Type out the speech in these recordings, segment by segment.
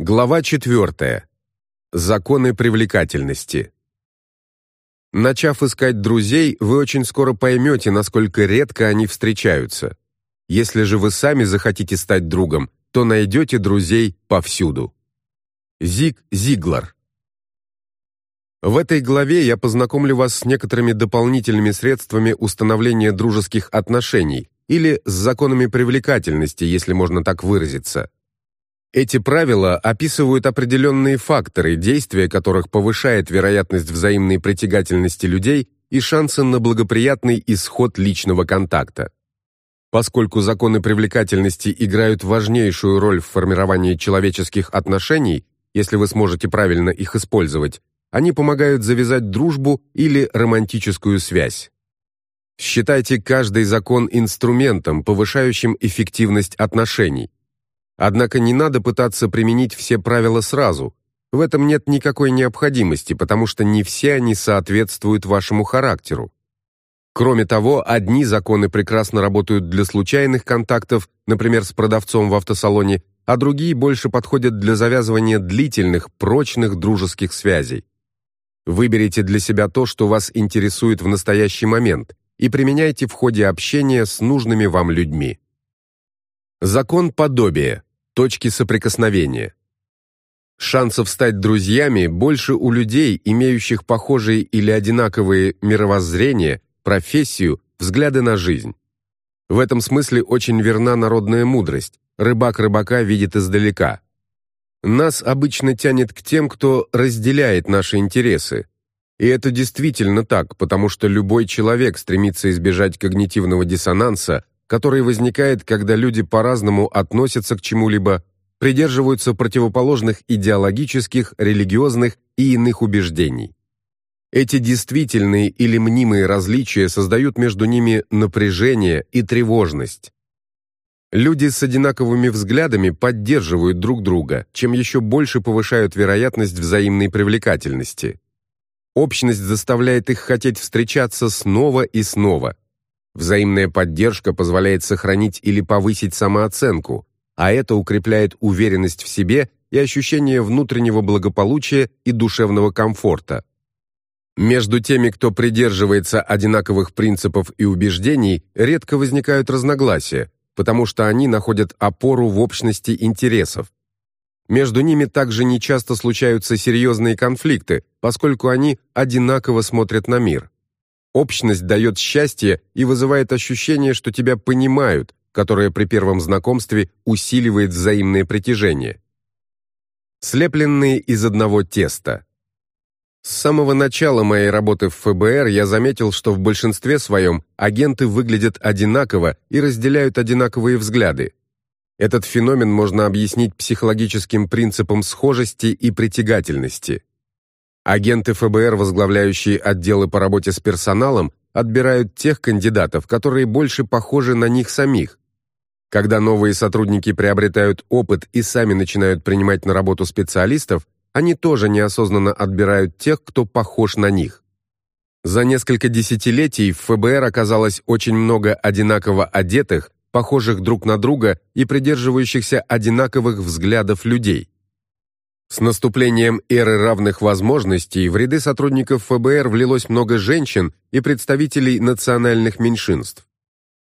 Глава 4. Законы привлекательности. Начав искать друзей, вы очень скоро поймете, насколько редко они встречаются. Если же вы сами захотите стать другом, то найдете друзей повсюду. Зиг Зиглар. В этой главе я познакомлю вас с некоторыми дополнительными средствами установления дружеских отношений или с законами привлекательности, если можно так выразиться. Эти правила описывают определенные факторы, действия которых повышает вероятность взаимной притягательности людей и шансы на благоприятный исход личного контакта. Поскольку законы привлекательности играют важнейшую роль в формировании человеческих отношений, если вы сможете правильно их использовать, они помогают завязать дружбу или романтическую связь. Считайте каждый закон инструментом, повышающим эффективность отношений. Однако не надо пытаться применить все правила сразу. В этом нет никакой необходимости, потому что не все они соответствуют вашему характеру. Кроме того, одни законы прекрасно работают для случайных контактов, например, с продавцом в автосалоне, а другие больше подходят для завязывания длительных, прочных дружеских связей. Выберите для себя то, что вас интересует в настоящий момент, и применяйте в ходе общения с нужными вам людьми. Закон подобия точки соприкосновения. Шансов стать друзьями больше у людей, имеющих похожие или одинаковые мировоззрение, профессию, взгляды на жизнь. В этом смысле очень верна народная мудрость: рыбак рыбака видит издалека. Нас обычно тянет к тем, кто разделяет наши интересы. И это действительно так, потому что любой человек стремится избежать когнитивного диссонанса, который возникает, когда люди по-разному относятся к чему-либо, придерживаются противоположных идеологических, религиозных и иных убеждений. Эти действительные или мнимые различия создают между ними напряжение и тревожность. Люди с одинаковыми взглядами поддерживают друг друга, чем еще больше повышают вероятность взаимной привлекательности. Общность заставляет их хотеть встречаться снова и снова – Взаимная поддержка позволяет сохранить или повысить самооценку, а это укрепляет уверенность в себе и ощущение внутреннего благополучия и душевного комфорта. Между теми, кто придерживается одинаковых принципов и убеждений, редко возникают разногласия, потому что они находят опору в общности интересов. Между ними также нечасто случаются серьезные конфликты, поскольку они одинаково смотрят на мир. Общность дает счастье и вызывает ощущение, что тебя понимают, которое при первом знакомстве усиливает взаимное притяжение. Слепленные из одного теста. С самого начала моей работы в ФБР я заметил, что в большинстве своем агенты выглядят одинаково и разделяют одинаковые взгляды. Этот феномен можно объяснить психологическим принципом схожести и притягательности. Агенты ФБР, возглавляющие отделы по работе с персоналом, отбирают тех кандидатов, которые больше похожи на них самих. Когда новые сотрудники приобретают опыт и сами начинают принимать на работу специалистов, они тоже неосознанно отбирают тех, кто похож на них. За несколько десятилетий в ФБР оказалось очень много одинаково одетых, похожих друг на друга и придерживающихся одинаковых взглядов людей. С наступлением эры равных возможностей в ряды сотрудников ФБР влилось много женщин и представителей национальных меньшинств.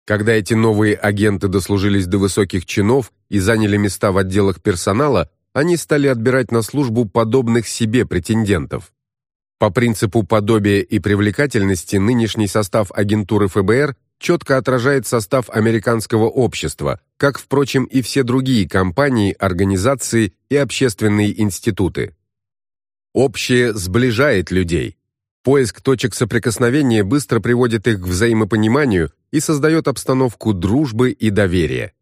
Когда эти новые агенты дослужились до высоких чинов и заняли места в отделах персонала, они стали отбирать на службу подобных себе претендентов. По принципу подобия и привлекательности нынешний состав агентуры ФБР четко отражает состав американского общества, как, впрочем, и все другие компании, организации и общественные институты. Общее сближает людей. Поиск точек соприкосновения быстро приводит их к взаимопониманию и создает обстановку дружбы и доверия.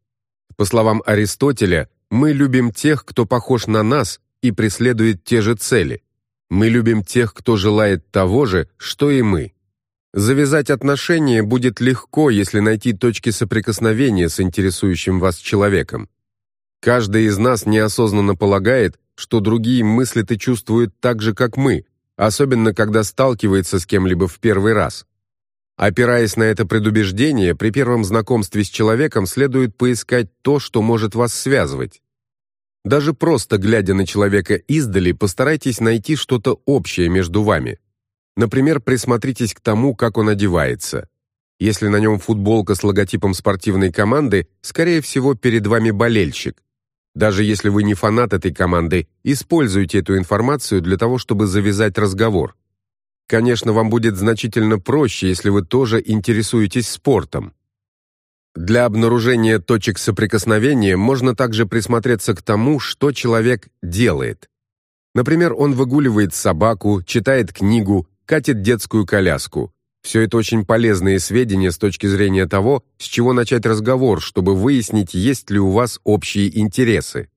По словам Аристотеля, мы любим тех, кто похож на нас и преследует те же цели. Мы любим тех, кто желает того же, что и мы. Завязать отношения будет легко, если найти точки соприкосновения с интересующим вас человеком. Каждый из нас неосознанно полагает, что другие мыслят и чувствуют так же, как мы, особенно когда сталкивается с кем-либо в первый раз. Опираясь на это предубеждение, при первом знакомстве с человеком следует поискать то, что может вас связывать. Даже просто глядя на человека издали, постарайтесь найти что-то общее между вами. Например, присмотритесь к тому, как он одевается. Если на нем футболка с логотипом спортивной команды, скорее всего, перед вами болельщик. Даже если вы не фанат этой команды, используйте эту информацию для того, чтобы завязать разговор. Конечно, вам будет значительно проще, если вы тоже интересуетесь спортом. Для обнаружения точек соприкосновения можно также присмотреться к тому, что человек делает. Например, он выгуливает собаку, читает книгу, катит детскую коляску. Все это очень полезные сведения с точки зрения того, с чего начать разговор, чтобы выяснить, есть ли у вас общие интересы.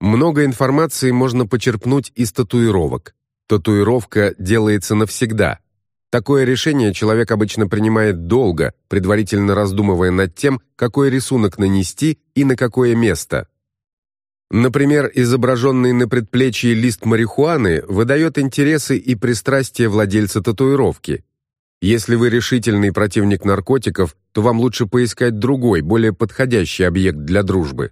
Много информации можно почерпнуть из татуировок. Татуировка делается навсегда. Такое решение человек обычно принимает долго, предварительно раздумывая над тем, какой рисунок нанести и на какое место. Например, изображенный на предплечье лист марихуаны выдает интересы и пристрастия владельца татуировки. Если вы решительный противник наркотиков, то вам лучше поискать другой, более подходящий объект для дружбы.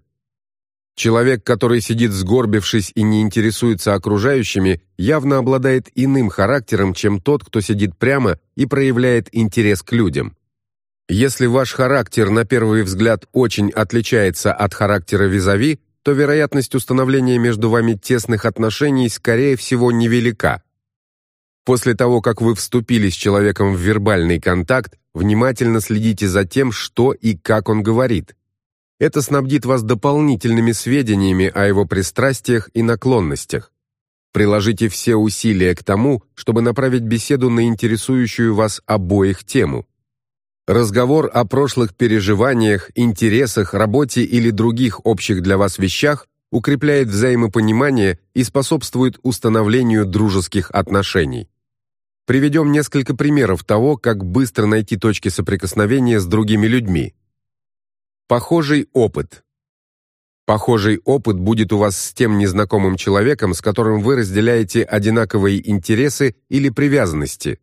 Человек, который сидит сгорбившись и не интересуется окружающими, явно обладает иным характером, чем тот, кто сидит прямо и проявляет интерес к людям. Если ваш характер на первый взгляд очень отличается от характера визави, то вероятность установления между вами тесных отношений скорее всего невелика. После того, как вы вступили с человеком в вербальный контакт, внимательно следите за тем, что и как он говорит. Это снабдит вас дополнительными сведениями о его пристрастиях и наклонностях. Приложите все усилия к тому, чтобы направить беседу на интересующую вас обоих тему. Разговор о прошлых переживаниях, интересах, работе или других общих для вас вещах укрепляет взаимопонимание и способствует установлению дружеских отношений. Приведем несколько примеров того, как быстро найти точки соприкосновения с другими людьми. Похожий опыт. Похожий опыт будет у вас с тем незнакомым человеком, с которым вы разделяете одинаковые интересы или привязанности.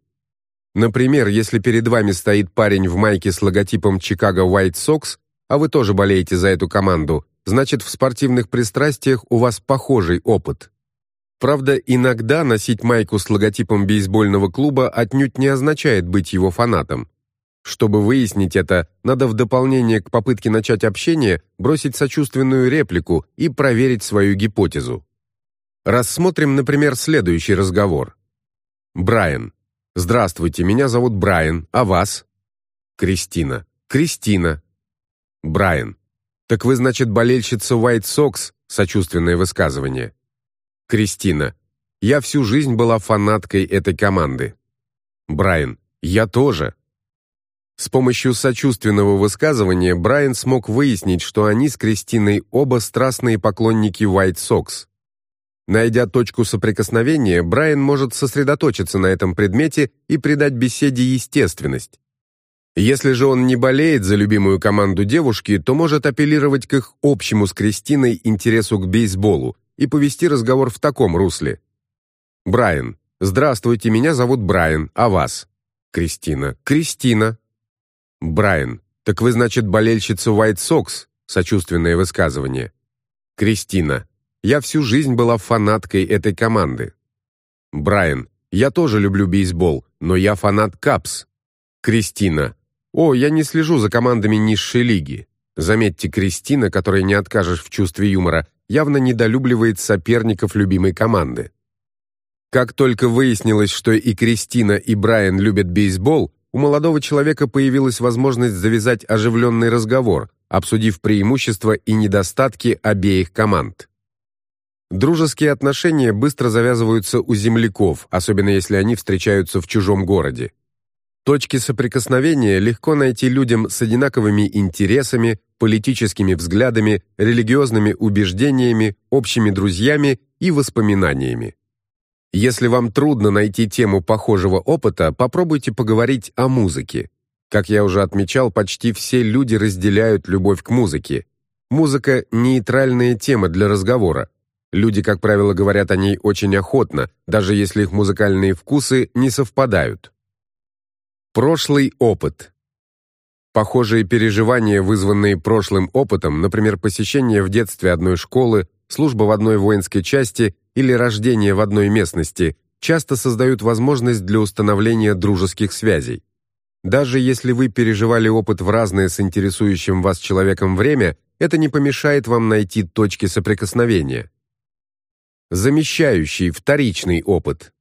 Например, если перед вами стоит парень в майке с логотипом Chicago White Sox, а вы тоже болеете за эту команду, значит, в спортивных пристрастиях у вас похожий опыт. Правда, иногда носить майку с логотипом бейсбольного клуба отнюдь не означает быть его фанатом. Чтобы выяснить это, надо в дополнение к попытке начать общение бросить сочувственную реплику и проверить свою гипотезу. Рассмотрим, например, следующий разговор. Брайан. Здравствуйте, меня зовут Брайан, а вас? Кристина. Кристина. Брайан. Так вы, значит, болельщица White Sox? Сочувственное высказывание. Кристина. Я всю жизнь была фанаткой этой команды. Брайан. Я тоже. С помощью сочувственного высказывания Брайан смог выяснить, что они с Кристиной оба страстные поклонники White Sox. Найдя точку соприкосновения, Брайан может сосредоточиться на этом предмете и придать беседе естественность. Если же он не болеет за любимую команду девушки, то может апеллировать к их общему с Кристиной интересу к бейсболу и повести разговор в таком русле. Брайан. Здравствуйте, меня зовут Брайан, а вас? Кристина. Кристина. Брайан. Так вы, значит, болельщица White Sox? Сочувственное высказывание. Кристина. Я всю жизнь была фанаткой этой команды. Брайан. Я тоже люблю бейсбол, но я фанат Капс. Кристина. О, я не слежу за командами низшей лиги. Заметьте, Кристина, которой не откажешь в чувстве юмора, явно недолюбливает соперников любимой команды. Как только выяснилось, что и Кристина, и Брайан любят бейсбол, у молодого человека появилась возможность завязать оживленный разговор, обсудив преимущества и недостатки обеих команд. Дружеские отношения быстро завязываются у земляков, особенно если они встречаются в чужом городе. Точки соприкосновения легко найти людям с одинаковыми интересами, политическими взглядами, религиозными убеждениями, общими друзьями и воспоминаниями. Если вам трудно найти тему похожего опыта, попробуйте поговорить о музыке. Как я уже отмечал, почти все люди разделяют любовь к музыке. Музыка нейтральная тема для разговора. Люди, как правило, говорят о ней очень охотно, даже если их музыкальные вкусы не совпадают. Прошлый опыт. Похожие переживания, вызванные прошлым опытом, например, посещение в детстве одной школы, служба в одной воинской части или рождение в одной местности часто создают возможность для установления дружеских связей. Даже если вы переживали опыт в разное с интересующим вас человеком время, это не помешает вам найти точки соприкосновения. Замещающий вторичный опыт.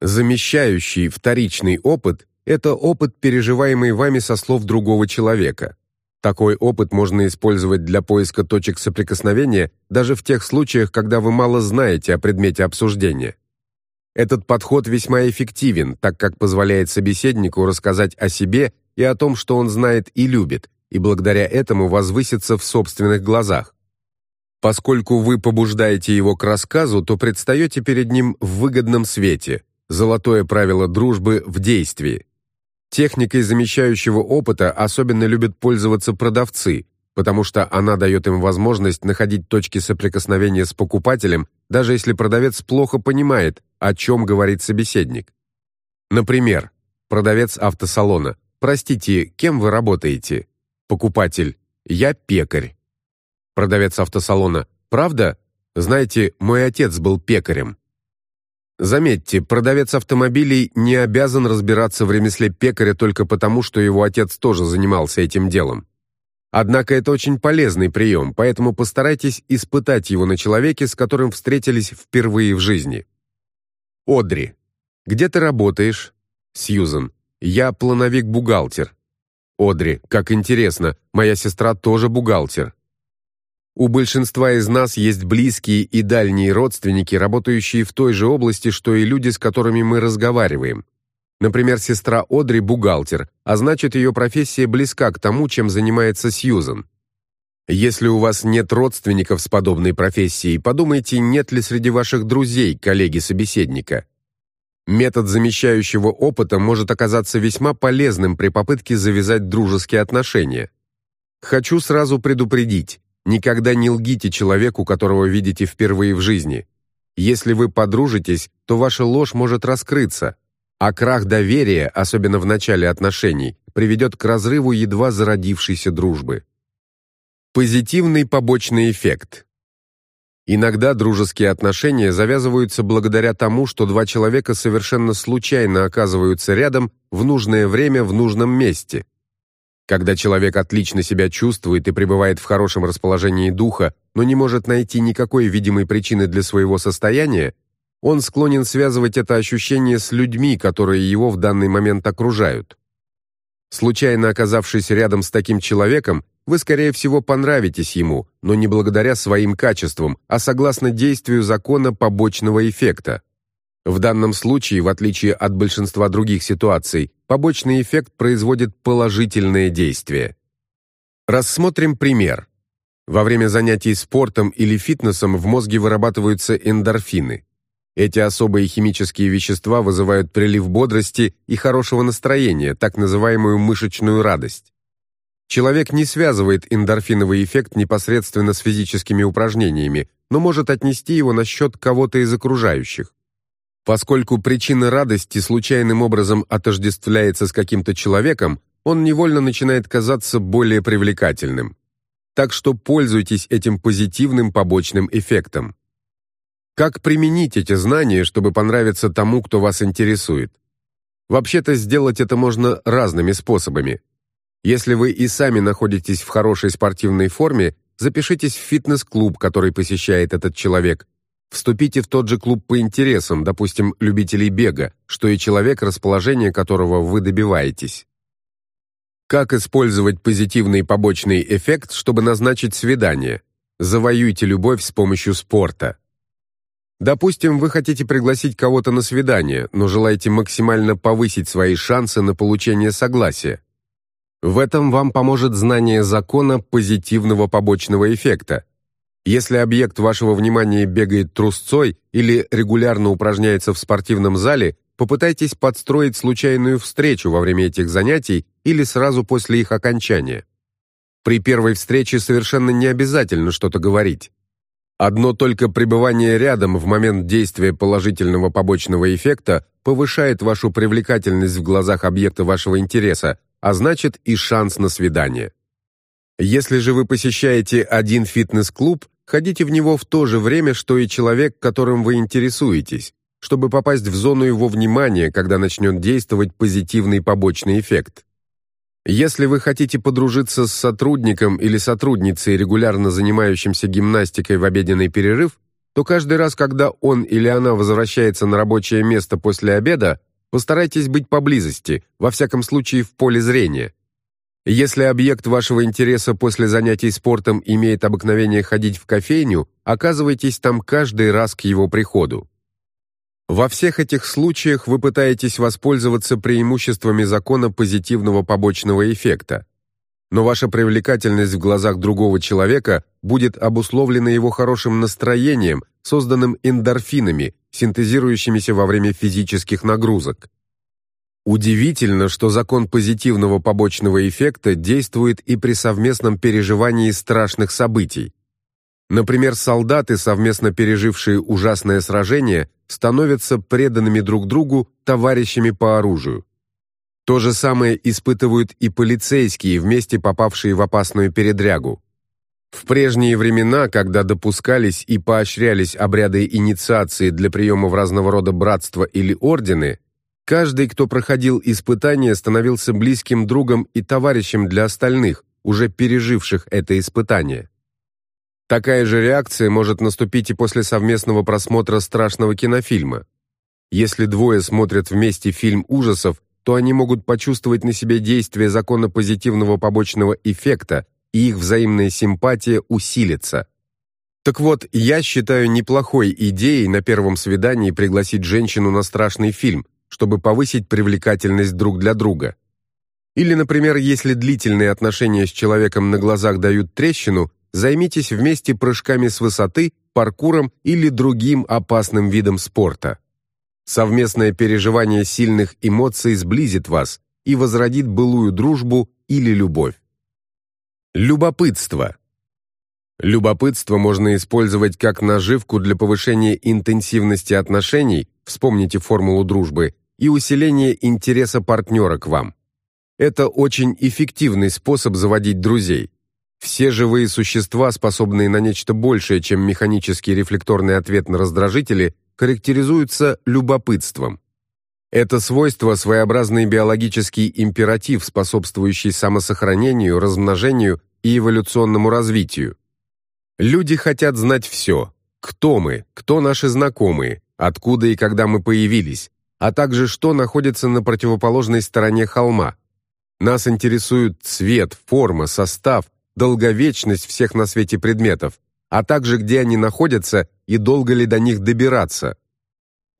Замещающий вторичный опыт – это опыт, переживаемый вами со слов другого человека. Такой опыт можно использовать для поиска точек соприкосновения даже в тех случаях, когда вы мало знаете о предмете обсуждения. Этот подход весьма эффективен, так как позволяет собеседнику рассказать о себе и о том, что он знает и любит, и благодаря этому возвыситься в собственных глазах. Поскольку вы побуждаете его к рассказу, то предстаете перед ним в выгодном свете. Золотое правило дружбы в действии. Техникой замещающего опыта особенно любят пользоваться продавцы, потому что она дает им возможность находить точки соприкосновения с покупателем, даже если продавец плохо понимает, о чем говорит собеседник. Например, продавец автосалона. «Простите, кем вы работаете?» Покупатель. «Я пекарь». Продавец автосалона. «Правда? Знаете, мой отец был пекарем». Заметьте, продавец автомобилей не обязан разбираться в ремесле пекаря только потому, что его отец тоже занимался этим делом. Однако это очень полезный прием, поэтому постарайтесь испытать его на человеке, с которым встретились впервые в жизни. Одри. Где ты работаешь? Сьюзен. Я плановик-бухгалтер. Одри. Как интересно, моя сестра тоже бухгалтер. У большинства из нас есть близкие и дальние родственники, работающие в той же области, что и люди, с которыми мы разговариваем. Например, сестра Одри бухгалтер, а значит, ее профессия близка к тому, чем занимается Сьюзен. Если у вас нет родственников с подобной профессией, подумайте, нет ли среди ваших друзей коллеги-собеседника. Метод замещающего опыта может оказаться весьма полезным при попытке завязать дружеские отношения. Хочу сразу предупредить, никогда не лгите человеку, которого видите впервые в жизни. Если вы подружитесь, то ваша ложь может раскрыться, а крах доверия, особенно в начале отношений, приведет к разрыву едва зародившейся дружбы. Позитивный побочный эффект. Иногда дружеские отношения завязываются благодаря тому, что два человека совершенно случайно оказываются рядом в нужное время в нужном месте. Когда человек отлично себя чувствует и пребывает в хорошем расположении духа, но не может найти никакой видимой причины для своего состояния, он склонен связывать это ощущение с людьми, которые его в данный момент окружают. Случайно оказавшись рядом с таким человеком, вы, скорее всего, понравитесь ему, но не благодаря своим качествам, а согласно действию закона побочного эффекта. В данном случае, в отличие от большинства других ситуаций, побочный эффект производит положительное действие. Рассмотрим пример. Во время занятий спортом или фитнесом в мозге вырабатываются эндорфины. Эти особые химические вещества вызывают прилив бодрости и хорошего настроения, так называемую мышечную радость. Человек не связывает эндорфиновый эффект непосредственно с физическими упражнениями, но может отнести его на счет кого-то из окружающих. Поскольку причина радости случайным образом отождествляется с каким-то человеком, он невольно начинает казаться более привлекательным. Так что пользуйтесь этим позитивным побочным эффектом. Как применить эти знания, чтобы понравиться тому, кто вас интересует? Вообще-то сделать это можно разными способами. Если вы и сами находитесь в хорошей спортивной форме, запишитесь в фитнес-клуб, который посещает этот человек. Вступите в тот же клуб по интересам, допустим, любителей бега, что и человек, расположение которого вы добиваетесь. Как использовать позитивный побочный эффект, чтобы назначить свидание? Завоюйте любовь с помощью спорта. Допустим, вы хотите пригласить кого-то на свидание, но желаете максимально повысить свои шансы на получение согласия. В этом вам поможет знание закона позитивного побочного эффекта. Если объект вашего внимания бегает трусцой или регулярно упражняется в спортивном зале, попытайтесь подстроить случайную встречу во время этих занятий или сразу после их окончания. При первой встрече совершенно не обязательно что-то говорить. Одно только пребывание рядом в момент действия положительного побочного эффекта повышает вашу привлекательность в глазах объекта вашего интереса, а значит и шанс на свидание. Если же вы посещаете один фитнес-клуб, ходите в него в то же время, что и человек, которым вы интересуетесь, чтобы попасть в зону его внимания, когда начнет действовать позитивный побочный эффект. Если вы хотите подружиться с сотрудником или сотрудницей, регулярно занимающимся гимнастикой в обеденный перерыв, то каждый раз, когда он или она возвращается на рабочее место после обеда, постарайтесь быть поблизости, во всяком случае в поле зрения. Если объект вашего интереса после занятий спортом имеет обыкновение ходить в кофейню, оказывайтесь там каждый раз к его приходу. Во всех этих случаях вы пытаетесь воспользоваться преимуществами закона позитивного побочного эффекта. Но ваша привлекательность в глазах другого человека будет обусловлена его хорошим настроением, созданным эндорфинами, синтезирующимися во время физических нагрузок. Удивительно, что закон позитивного побочного эффекта действует и при совместном переживании страшных событий. Например, солдаты, совместно пережившие ужасное сражение, становятся преданными друг другу товарищами по оружию. То же самое испытывают и полицейские, вместе попавшие в опасную передрягу. В прежние времена, когда допускались и поощрялись обряды инициации для приема в разного рода братства или ордены, каждый, кто проходил испытание, становился близким другом и товарищем для остальных, уже переживших это испытание. Такая же реакция может наступить и после совместного просмотра страшного кинофильма. Если двое смотрят вместе фильм ужасов, то они могут почувствовать на себе действие закона позитивного побочного эффекта, и их взаимная симпатия усилится. Так вот, я считаю неплохой идеей на первом свидании пригласить женщину на страшный фильм, чтобы повысить привлекательность друг для друга. Или, например, если длительные отношения с человеком на глазах дают трещину, займитесь вместе прыжками с высоты, паркуром или другим опасным видом спорта. Совместное переживание сильных эмоций сблизит вас и возродит былую дружбу или любовь. Любопытство. Любопытство можно использовать как наживку для повышения интенсивности отношений, вспомните формулу дружбы, и усиления интереса партнера к вам. Это очень эффективный способ заводить друзей. Все живые существа, способные на нечто большее, чем механический рефлекторный ответ на раздражители, характеризуются любопытством. Это свойство – своеобразный биологический императив, способствующий самосохранению, размножению и эволюционному развитию. Люди хотят знать все – кто мы, кто наши знакомые, откуда и когда мы появились, а также что находится на противоположной стороне холма. Нас интересует цвет, форма, состав – долговечность всех на свете предметов, а также где они находятся и долго ли до них добираться.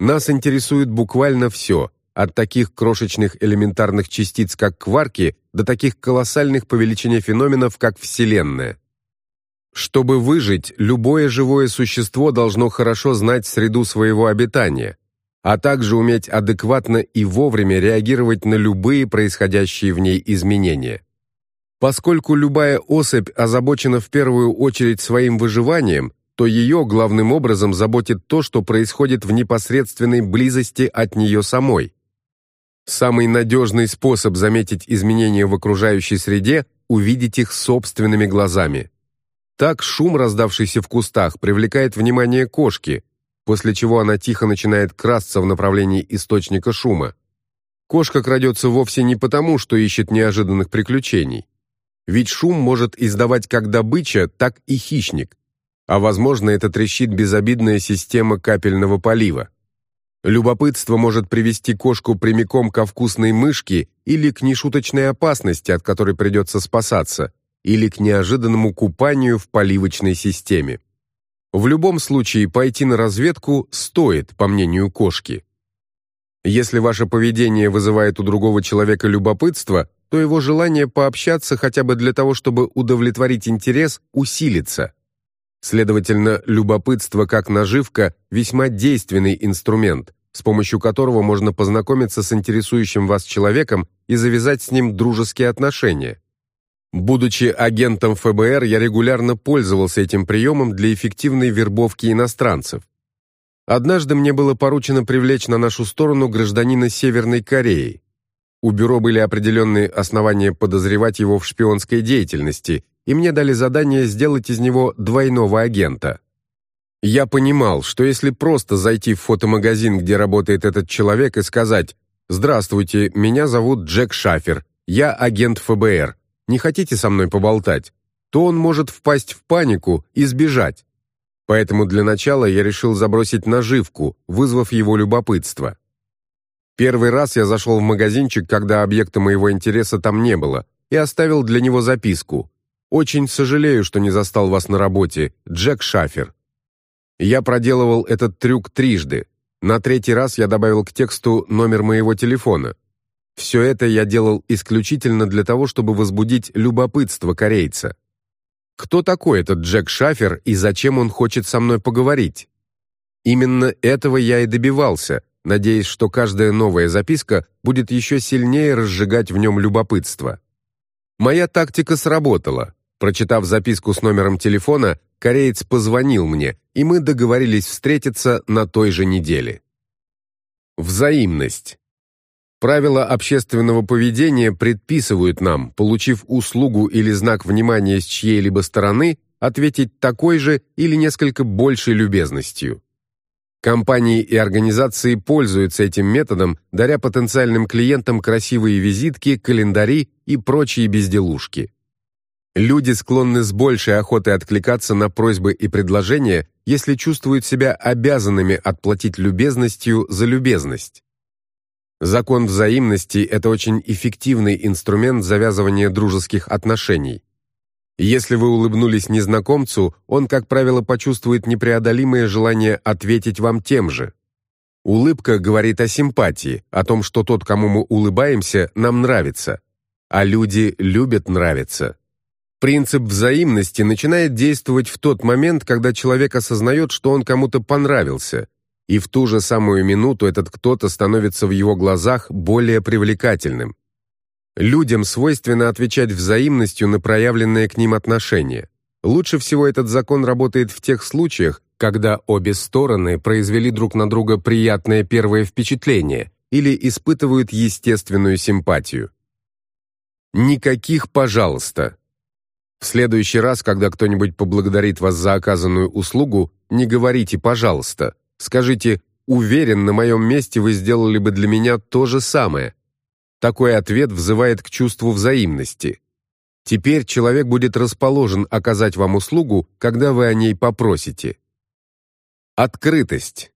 Нас интересует буквально все, от таких крошечных элементарных частиц, как кварки, до таких колоссальных по величине феноменов, как Вселенная. Чтобы выжить, любое живое существо должно хорошо знать среду своего обитания, а также уметь адекватно и вовремя реагировать на любые происходящие в ней изменения. Поскольку любая особь озабочена в первую очередь своим выживанием, то ее главным образом заботит то, что происходит в непосредственной близости от нее самой. Самый надежный способ заметить изменения в окружающей среде – увидеть их собственными глазами. Так шум, раздавшийся в кустах, привлекает внимание кошки, после чего она тихо начинает красться в направлении источника шума. Кошка крадется вовсе не потому, что ищет неожиданных приключений. Ведь шум может издавать как добыча, так и хищник. А возможно, это трещит безобидная система капельного полива. Любопытство может привести кошку прямиком ко вкусной мышке или к нешуточной опасности, от которой придется спасаться, или к неожиданному купанию в поливочной системе. В любом случае пойти на разведку стоит, по мнению кошки. Если ваше поведение вызывает у другого человека любопытство, то его желание пообщаться хотя бы для того, чтобы удовлетворить интерес, усилится. Следовательно, любопытство как наживка – весьма действенный инструмент, с помощью которого можно познакомиться с интересующим вас человеком и завязать с ним дружеские отношения. Будучи агентом ФБР, я регулярно пользовался этим приемом для эффективной вербовки иностранцев. Однажды мне было поручено привлечь на нашу сторону гражданина Северной Кореи. У бюро были определенные основания подозревать его в шпионской деятельности, и мне дали задание сделать из него двойного агента. Я понимал, что если просто зайти в фотомагазин, где работает этот человек, и сказать «Здравствуйте, меня зовут Джек Шафер, я агент ФБР, не хотите со мной поболтать?», то он может впасть в панику и сбежать. Поэтому для начала я решил забросить наживку, вызвав его любопытство. Первый раз я зашел в магазинчик, когда объекта моего интереса там не было, и оставил для него записку. «Очень сожалею, что не застал вас на работе, Джек Шафер». Я проделывал этот трюк трижды. На третий раз я добавил к тексту номер моего телефона. Все это я делал исключительно для того, чтобы возбудить любопытство корейца. Кто такой этот Джек Шафер и зачем он хочет со мной поговорить? Именно этого я и добивался, надеясь, что каждая новая записка будет еще сильнее разжигать в нем любопытство. Моя тактика сработала. Прочитав записку с номером телефона, кореец позвонил мне, и мы договорились встретиться на той же неделе. Взаимность. Правила общественного поведения предписывают нам, получив услугу или знак внимания с чьей-либо стороны, ответить такой же или несколько большей любезностью. Компании и организации пользуются этим методом, даря потенциальным клиентам красивые визитки, календари и прочие безделушки. Люди склонны с большей охотой откликаться на просьбы и предложения, если чувствуют себя обязанными отплатить любезностью за любезность. Закон взаимности – это очень эффективный инструмент завязывания дружеских отношений. Если вы улыбнулись незнакомцу, он, как правило, почувствует непреодолимое желание ответить вам тем же. Улыбка говорит о симпатии, о том, что тот, кому мы улыбаемся, нам нравится. А люди любят нравиться. Принцип взаимности начинает действовать в тот момент, когда человек осознает, что он кому-то понравился, и в ту же самую минуту этот кто-то становится в его глазах более привлекательным. Людям свойственно отвечать взаимностью на проявленные к ним отношения. Лучше всего этот закон работает в тех случаях, когда обе стороны произвели друг на друга приятное первое впечатление или испытывают естественную симпатию. Никаких «пожалуйста». В следующий раз, когда кто-нибудь поблагодарит вас за оказанную услугу, не говорите «пожалуйста». Скажите «уверен, на моем месте вы сделали бы для меня то же самое». Такой ответ взывает к чувству взаимности. Теперь человек будет расположен оказать вам услугу, когда вы о ней попросите. Открытость.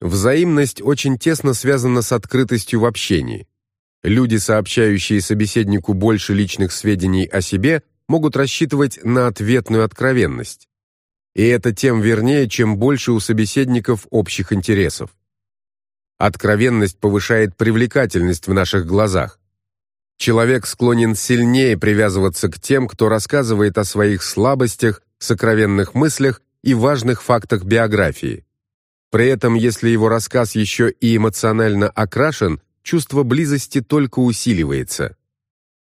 Взаимность очень тесно связана с открытостью в общении. Люди, сообщающие собеседнику больше личных сведений о себе, могут рассчитывать на ответную откровенность. И это тем вернее, чем больше у собеседников общих интересов. Откровенность повышает привлекательность в наших глазах. Человек склонен сильнее привязываться к тем, кто рассказывает о своих слабостях, сокровенных мыслях и важных фактах биографии. При этом, если его рассказ еще и эмоционально окрашен, чувство близости только усиливается.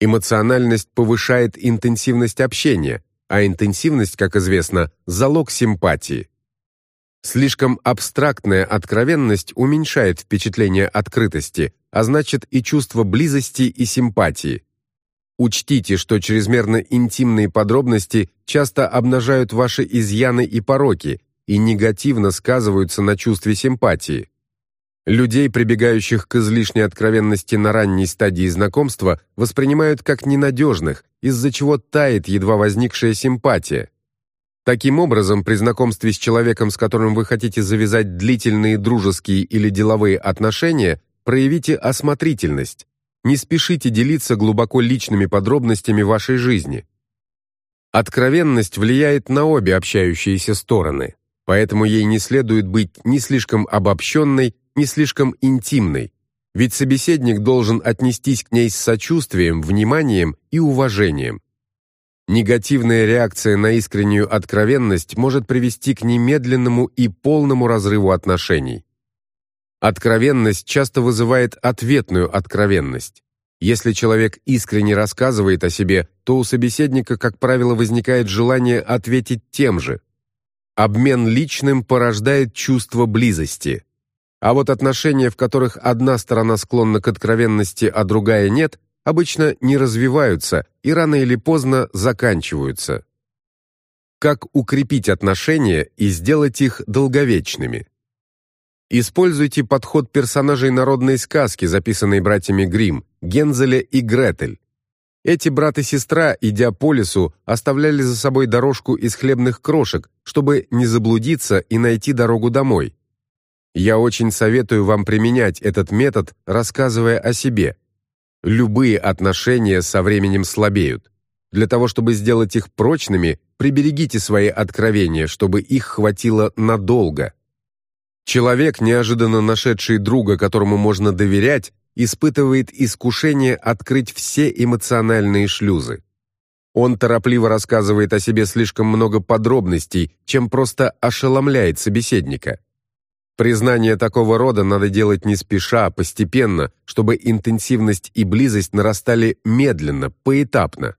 Эмоциональность повышает интенсивность общения, а интенсивность, как известно, залог симпатии. Слишком абстрактная откровенность уменьшает впечатление открытости, а значит и чувство близости и симпатии. Учтите, что чрезмерно интимные подробности часто обнажают ваши изъяны и пороки и негативно сказываются на чувстве симпатии. Людей, прибегающих к излишней откровенности на ранней стадии знакомства, воспринимают как ненадежных, из-за чего тает едва возникшая симпатия. Таким образом, при знакомстве с человеком, с которым вы хотите завязать длительные дружеские или деловые отношения, проявите осмотрительность. Не спешите делиться глубоко личными подробностями вашей жизни. Откровенность влияет на обе общающиеся стороны, поэтому ей не следует быть ни слишком обобщенной, ни слишком интимной, ведь собеседник должен отнестись к ней с сочувствием, вниманием и уважением. Негативная реакция на искреннюю откровенность может привести к немедленному и полному разрыву отношений. Откровенность часто вызывает ответную откровенность. Если человек искренне рассказывает о себе, то у собеседника, как правило, возникает желание ответить тем же. Обмен личным порождает чувство близости. А вот отношения, в которых одна сторона склонна к откровенности, а другая нет, обычно не развиваются и рано или поздно заканчиваются. Как укрепить отношения и сделать их долговечными? Используйте подход персонажей народной сказки, записанной братьями Гримм, Гензеля и Гретель. Эти брат и сестра, идя по лесу, оставляли за собой дорожку из хлебных крошек, чтобы не заблудиться и найти дорогу домой. Я очень советую вам применять этот метод, рассказывая о себе. Любые отношения со временем слабеют. Для того, чтобы сделать их прочными, приберегите свои откровения, чтобы их хватило надолго. Человек, неожиданно нашедший друга, которому можно доверять, испытывает искушение открыть все эмоциональные шлюзы. Он торопливо рассказывает о себе слишком много подробностей, чем просто ошеломляет собеседника. Признание такого рода надо делать не спеша, а постепенно, чтобы интенсивность и близость нарастали медленно, поэтапно.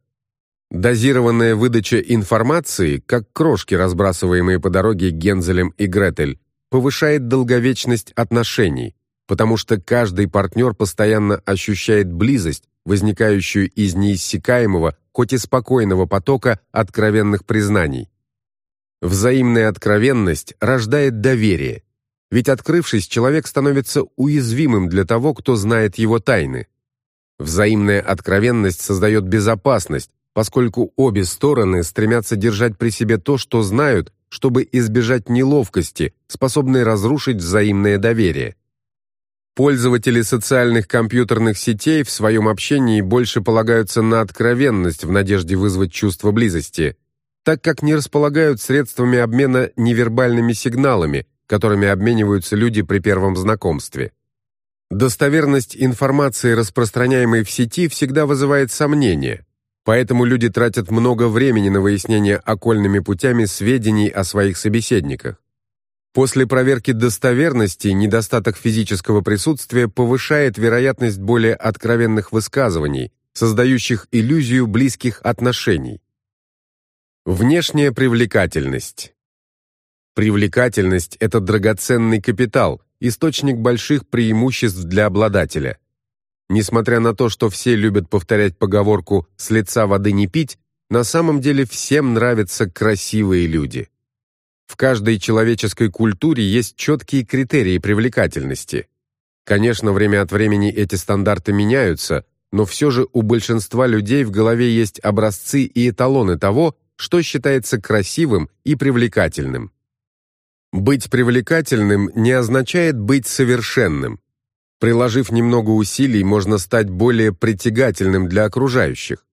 Дозированная выдача информации, как крошки, разбрасываемые по дороге Гензелем и Гретель, повышает долговечность отношений, потому что каждый партнер постоянно ощущает близость, возникающую из неиссякаемого, хоть и спокойного потока откровенных признаний. Взаимная откровенность рождает доверие, ведь открывшись, человек становится уязвимым для того, кто знает его тайны. Взаимная откровенность создает безопасность, поскольку обе стороны стремятся держать при себе то, что знают, чтобы избежать неловкости, способной разрушить взаимное доверие. Пользователи социальных компьютерных сетей в своем общении больше полагаются на откровенность в надежде вызвать чувство близости, так как не располагают средствами обмена невербальными сигналами, которыми обмениваются люди при первом знакомстве. Достоверность информации, распространяемой в сети, всегда вызывает сомнения, Поэтому люди тратят много времени на выяснение окольными путями сведений о своих собеседниках. После проверки достоверности недостаток физического присутствия повышает вероятность более откровенных высказываний, создающих иллюзию близких отношений. Внешняя привлекательность. Привлекательность – это драгоценный капитал, источник больших преимуществ для обладателя – Несмотря на то, что все любят повторять поговорку «с лица воды не пить», на самом деле всем нравятся красивые люди. В каждой человеческой культуре есть четкие критерии привлекательности. Конечно, время от времени эти стандарты меняются, но все же у большинства людей в голове есть образцы и эталоны того, что считается красивым и привлекательным. Быть привлекательным не означает быть совершенным. Приложив немного усилий, можно стать более притягательным для окружающих.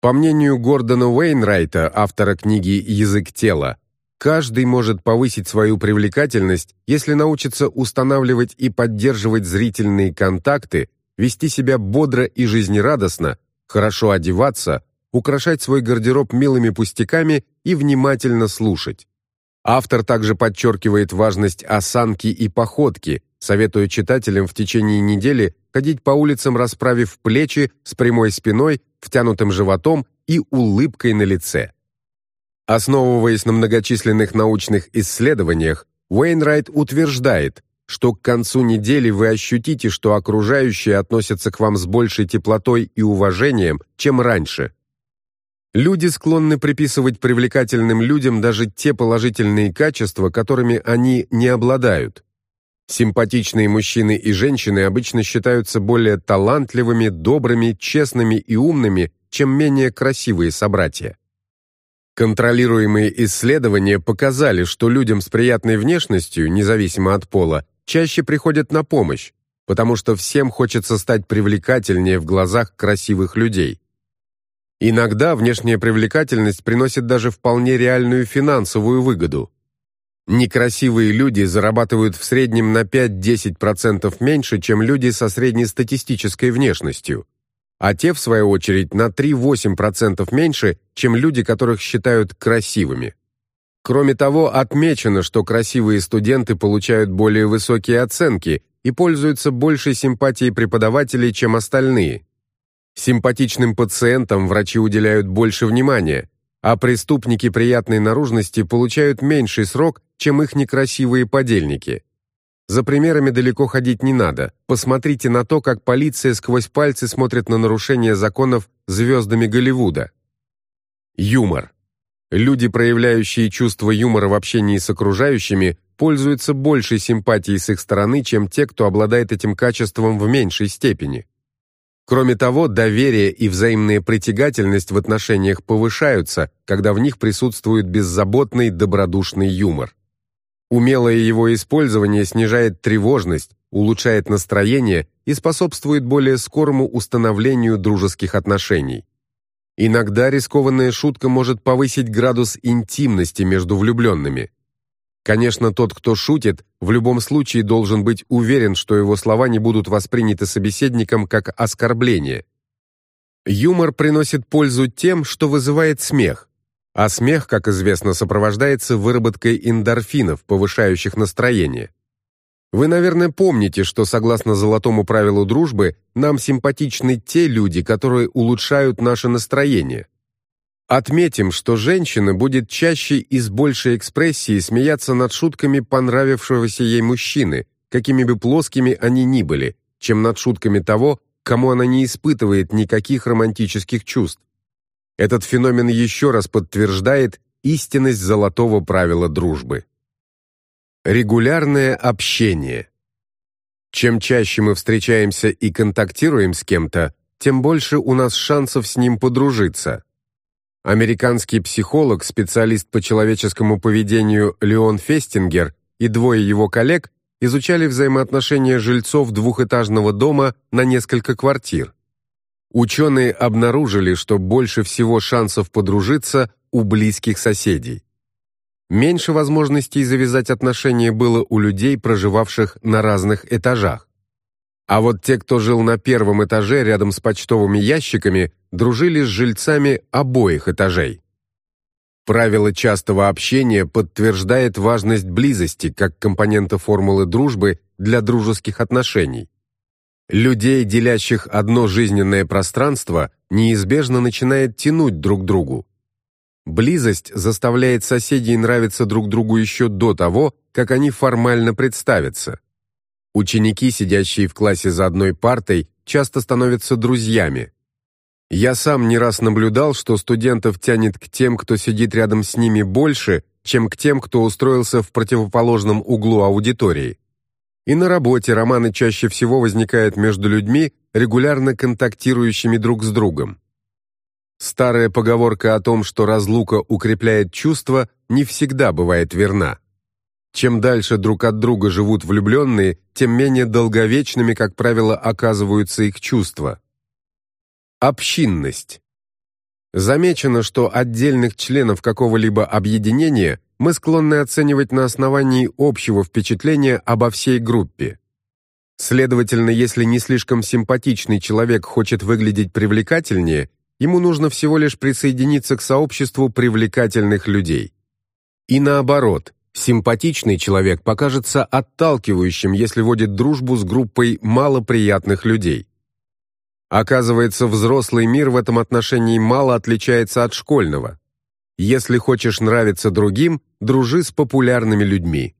По мнению Гордона Уэйнрайта, автора книги «Язык тела», каждый может повысить свою привлекательность, если научится устанавливать и поддерживать зрительные контакты, вести себя бодро и жизнерадостно, хорошо одеваться, украшать свой гардероб милыми пустяками и внимательно слушать. Автор также подчеркивает важность осанки и походки, советуя читателям в течение недели ходить по улицам, расправив плечи, с прямой спиной, втянутым животом и улыбкой на лице. Основываясь на многочисленных научных исследованиях, Уэйнрайт утверждает, что к концу недели вы ощутите, что окружающие относятся к вам с большей теплотой и уважением, чем раньше – Люди склонны приписывать привлекательным людям даже те положительные качества, которыми они не обладают. Симпатичные мужчины и женщины обычно считаются более талантливыми, добрыми, честными и умными, чем менее красивые собратья. Контролируемые исследования показали, что людям с приятной внешностью, независимо от пола, чаще приходят на помощь, потому что всем хочется стать привлекательнее в глазах красивых людей. Иногда внешняя привлекательность приносит даже вполне реальную финансовую выгоду. Некрасивые люди зарабатывают в среднем на 5-10% меньше, чем люди со среднестатистической внешностью, а те, в свою очередь, на 3-8% меньше, чем люди, которых считают красивыми. Кроме того, отмечено, что красивые студенты получают более высокие оценки и пользуются большей симпатией преподавателей, чем остальные. Симпатичным пациентам врачи уделяют больше внимания, а преступники приятной наружности получают меньший срок, чем их некрасивые подельники. За примерами далеко ходить не надо. Посмотрите на то, как полиция сквозь пальцы смотрит на нарушения законов звездами Голливуда. Юмор. Люди, проявляющие чувство юмора в общении с окружающими, пользуются большей симпатией с их стороны, чем те, кто обладает этим качеством в меньшей степени. Кроме того, доверие и взаимная притягательность в отношениях повышаются, когда в них присутствует беззаботный, добродушный юмор. Умелое его использование снижает тревожность, улучшает настроение и способствует более скорому установлению дружеских отношений. Иногда рискованная шутка может повысить градус интимности между влюбленными. Конечно, тот, кто шутит, в любом случае должен быть уверен, что его слова не будут восприняты собеседником как оскорбление. Юмор приносит пользу тем, что вызывает смех, а смех, как известно, сопровождается выработкой эндорфинов, повышающих настроение. Вы, наверное, помните, что согласно золотому правилу дружбы, нам симпатичны те люди, которые улучшают наше настроение. Отметим, что женщина будет чаще и с большей экспрессией смеяться над шутками понравившегося ей мужчины, какими бы плоскими они ни были, чем над шутками того, кому она не испытывает никаких романтических чувств. Этот феномен еще раз подтверждает истинность золотого правила дружбы. Регулярное общение. Чем чаще мы встречаемся и контактируем с кем-то, тем больше у нас шансов с ним подружиться. Американский психолог, специалист по человеческому поведению Леон Фестингер и двое его коллег изучали взаимоотношения жильцов двухэтажного дома на несколько квартир. Ученые обнаружили, что больше всего шансов подружиться у близких соседей. Меньше возможностей завязать отношения было у людей, проживавших на разных этажах. А вот те, кто жил на первом этаже рядом с почтовыми ящиками, дружили с жильцами обоих этажей. Правило частого общения подтверждает важность близости как компонента формулы дружбы для дружеских отношений. Людей, делящих одно жизненное пространство, неизбежно начинает тянуть друг к другу. Близость заставляет соседей нравиться друг другу еще до того, как они формально представятся. Ученики, сидящие в классе за одной партой, часто становятся друзьями. Я сам не раз наблюдал, что студентов тянет к тем, кто сидит рядом с ними больше, чем к тем, кто устроился в противоположном углу аудитории. И на работе романы чаще всего возникают между людьми, регулярно контактирующими друг с другом. Старая поговорка о том, что разлука укрепляет чувства, не всегда бывает верна. Чем дальше друг от друга живут влюбленные, тем менее долговечными, как правило, оказываются их чувства. Общинность. Замечено, что отдельных членов какого-либо объединения мы склонны оценивать на основании общего впечатления обо всей группе. Следовательно, если не слишком симпатичный человек хочет выглядеть привлекательнее, ему нужно всего лишь присоединиться к сообществу привлекательных людей. И наоборот, симпатичный человек покажется отталкивающим, если водит дружбу с группой малоприятных людей. Оказывается, взрослый мир в этом отношении мало отличается от школьного. Если хочешь нравиться другим, дружи с популярными людьми.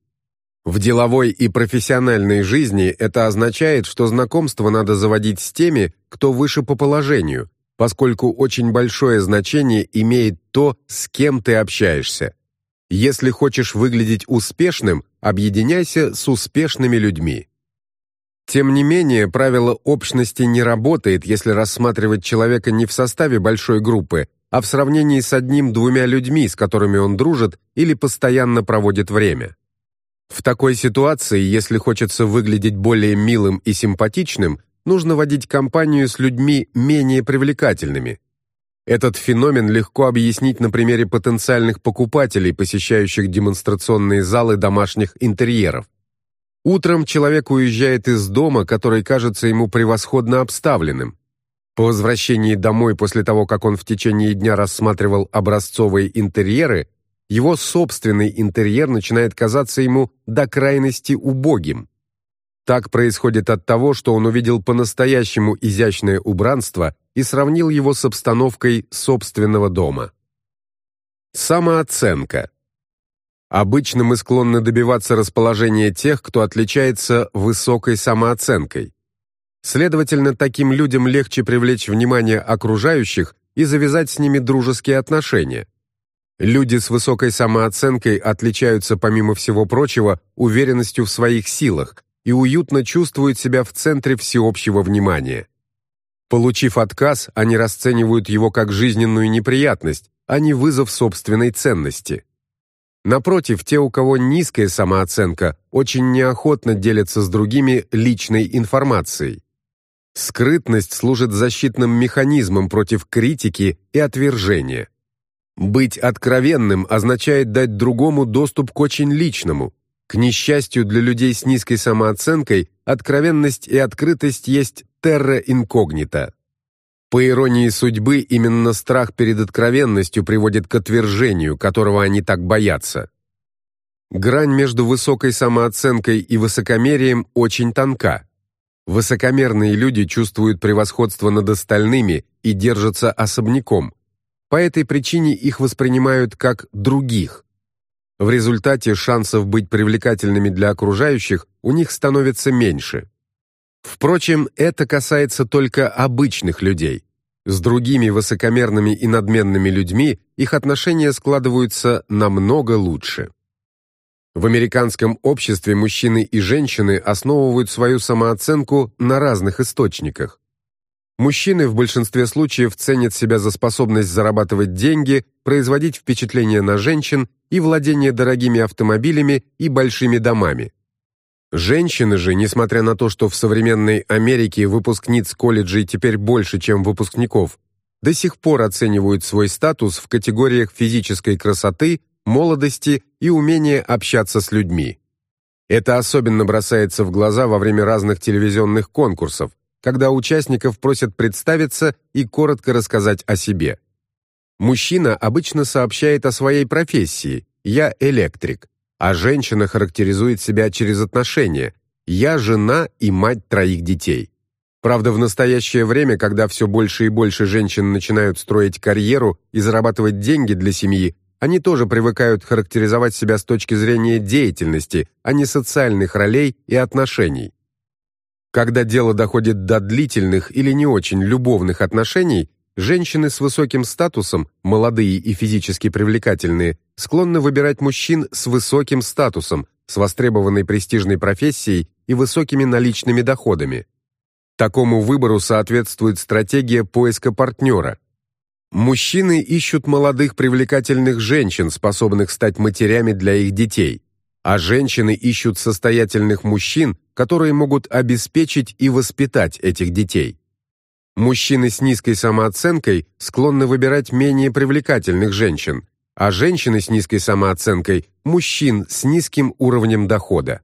В деловой и профессиональной жизни это означает, что знакомство надо заводить с теми, кто выше по положению, поскольку очень большое значение имеет то, с кем ты общаешься. Если хочешь выглядеть успешным, объединяйся с успешными людьми. Тем не менее, правило общности не работает, если рассматривать человека не в составе большой группы, а в сравнении с одним-двумя людьми, с которыми он дружит или постоянно проводит время. В такой ситуации, если хочется выглядеть более милым и симпатичным, нужно водить компанию с людьми менее привлекательными. Этот феномен легко объяснить на примере потенциальных покупателей, посещающих демонстрационные залы домашних интерьеров. Утром человек уезжает из дома, который кажется ему превосходно обставленным. По возвращении домой после того, как он в течение дня рассматривал образцовые интерьеры, его собственный интерьер начинает казаться ему до крайности убогим. Так происходит от того, что он увидел по-настоящему изящное убранство и сравнил его с обстановкой собственного дома. Самооценка. Обычно мы склонны добиваться расположения тех, кто отличается высокой самооценкой. Следовательно, таким людям легче привлечь внимание окружающих и завязать с ними дружеские отношения. Люди с высокой самооценкой отличаются, помимо всего прочего, уверенностью в своих силах и уютно чувствуют себя в центре всеобщего внимания. Получив отказ, они расценивают его как жизненную неприятность, а не вызов собственной ценности. Напротив, те, у кого низкая самооценка, очень неохотно делятся с другими личной информацией. Скрытность служит защитным механизмом против критики и отвержения. Быть откровенным означает дать другому доступ к очень личному. К несчастью для людей с низкой самооценкой, откровенность и открытость есть терра инкогнита. По иронии судьбы, именно страх перед откровенностью приводит к отвержению, которого они так боятся. Грань между высокой самооценкой и высокомерием очень тонка. Высокомерные люди чувствуют превосходство над остальными и держатся особняком. По этой причине их воспринимают как других. В результате шансов быть привлекательными для окружающих у них становится меньше. Впрочем, это касается только обычных людей. С другими высокомерными и надменными людьми их отношения складываются намного лучше. В американском обществе мужчины и женщины основывают свою самооценку на разных источниках. Мужчины в большинстве случаев ценят себя за способность зарабатывать деньги, производить впечатление на женщин и владение дорогими автомобилями и большими домами. Женщины же, несмотря на то, что в современной Америке выпускниц колледжей теперь больше, чем выпускников, до сих пор оценивают свой статус в категориях физической красоты, молодости и умения общаться с людьми. Это особенно бросается в глаза во время разных телевизионных конкурсов, когда участников просят представиться и коротко рассказать о себе. Мужчина обычно сообщает о своей профессии «я электрик», а женщина характеризует себя через отношения «я жена и мать троих детей». Правда, в настоящее время, когда все больше и больше женщин начинают строить карьеру и зарабатывать деньги для семьи, они тоже привыкают характеризовать себя с точки зрения деятельности, а не социальных ролей и отношений. Когда дело доходит до длительных или не очень любовных отношений, Женщины с высоким статусом, молодые и физически привлекательные, склонны выбирать мужчин с высоким статусом, с востребованной престижной профессией и высокими наличными доходами. Такому выбору соответствует стратегия поиска партнера. Мужчины ищут молодых привлекательных женщин, способных стать матерями для их детей, а женщины ищут состоятельных мужчин, которые могут обеспечить и воспитать этих детей. Мужчины с низкой самооценкой склонны выбирать менее привлекательных женщин, а женщины с низкой самооценкой – мужчин с низким уровнем дохода.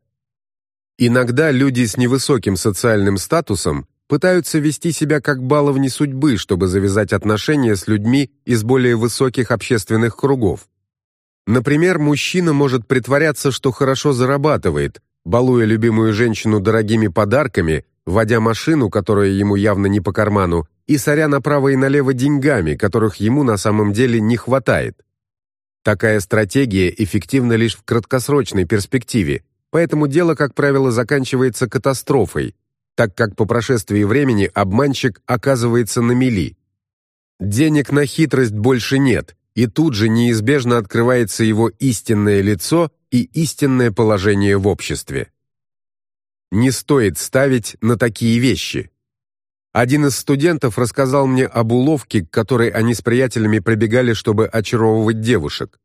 Иногда люди с невысоким социальным статусом пытаются вести себя как баловни судьбы, чтобы завязать отношения с людьми из более высоких общественных кругов. Например, мужчина может притворяться, что хорошо зарабатывает, балуя любимую женщину дорогими подарками, водя машину, которая ему явно не по карману, и соря направо и налево деньгами, которых ему на самом деле не хватает. Такая стратегия эффективна лишь в краткосрочной перспективе, поэтому дело, как правило, заканчивается катастрофой, так как по прошествии времени обманщик оказывается на мели. Денег на хитрость больше нет, и тут же неизбежно открывается его истинное лицо и истинное положение в обществе не стоит ставить на такие вещи. Один из студентов рассказал мне об уловке, к которой они с приятелями прибегали, чтобы очаровывать девушек.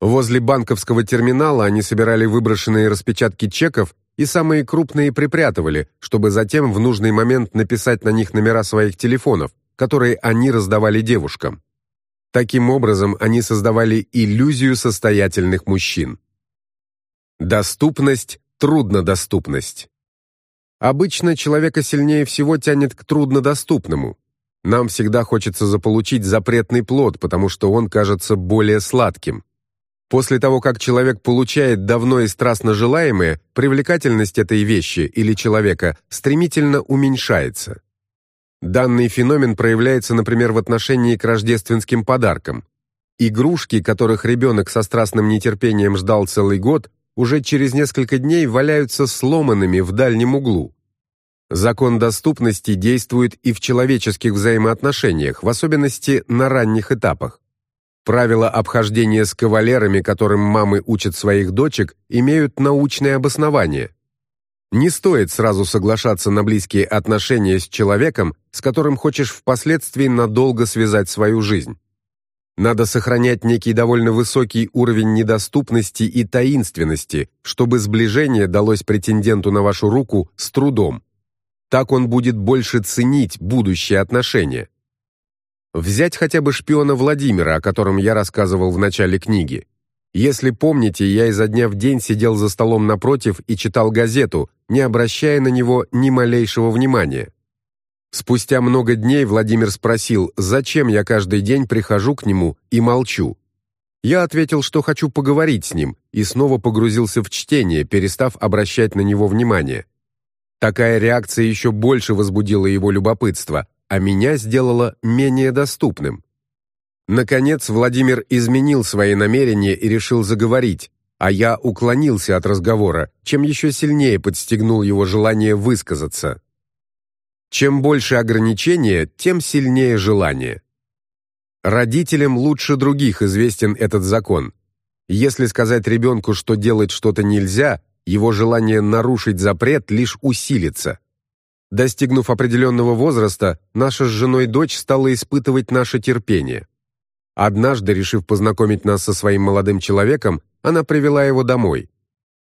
Возле банковского терминала они собирали выброшенные распечатки чеков и самые крупные припрятывали, чтобы затем в нужный момент написать на них номера своих телефонов, которые они раздавали девушкам. Таким образом, они создавали иллюзию состоятельных мужчин. Доступность Труднодоступность. Обычно человека сильнее всего тянет к труднодоступному. Нам всегда хочется заполучить запретный плод, потому что он кажется более сладким. После того, как человек получает давно и страстно желаемое, привлекательность этой вещи или человека стремительно уменьшается. Данный феномен проявляется, например, в отношении к рождественским подаркам. Игрушки, которых ребенок со страстным нетерпением ждал целый год, уже через несколько дней валяются сломанными в дальнем углу. Закон доступности действует и в человеческих взаимоотношениях, в особенности на ранних этапах. Правила обхождения с кавалерами, которым мамы учат своих дочек, имеют научное обоснование. Не стоит сразу соглашаться на близкие отношения с человеком, с которым хочешь впоследствии надолго связать свою жизнь. Надо сохранять некий довольно высокий уровень недоступности и таинственности, чтобы сближение далось претенденту на вашу руку с трудом. Так он будет больше ценить будущие отношения. Взять хотя бы шпиона Владимира, о котором я рассказывал в начале книги. Если помните, я изо дня в день сидел за столом напротив и читал газету, не обращая на него ни малейшего внимания. Спустя много дней Владимир спросил, зачем я каждый день прихожу к нему и молчу. Я ответил, что хочу поговорить с ним, и снова погрузился в чтение, перестав обращать на него внимание. Такая реакция еще больше возбудила его любопытство, а меня сделала менее доступным. Наконец Владимир изменил свои намерения и решил заговорить, а я уклонился от разговора, чем еще сильнее подстегнул его желание высказаться. Чем больше ограничения, тем сильнее желание. Родителям лучше других известен этот закон. Если сказать ребенку, что делать что-то нельзя, его желание нарушить запрет лишь усилится. Достигнув определенного возраста, наша с женой дочь стала испытывать наше терпение. Однажды, решив познакомить нас со своим молодым человеком, она привела его домой.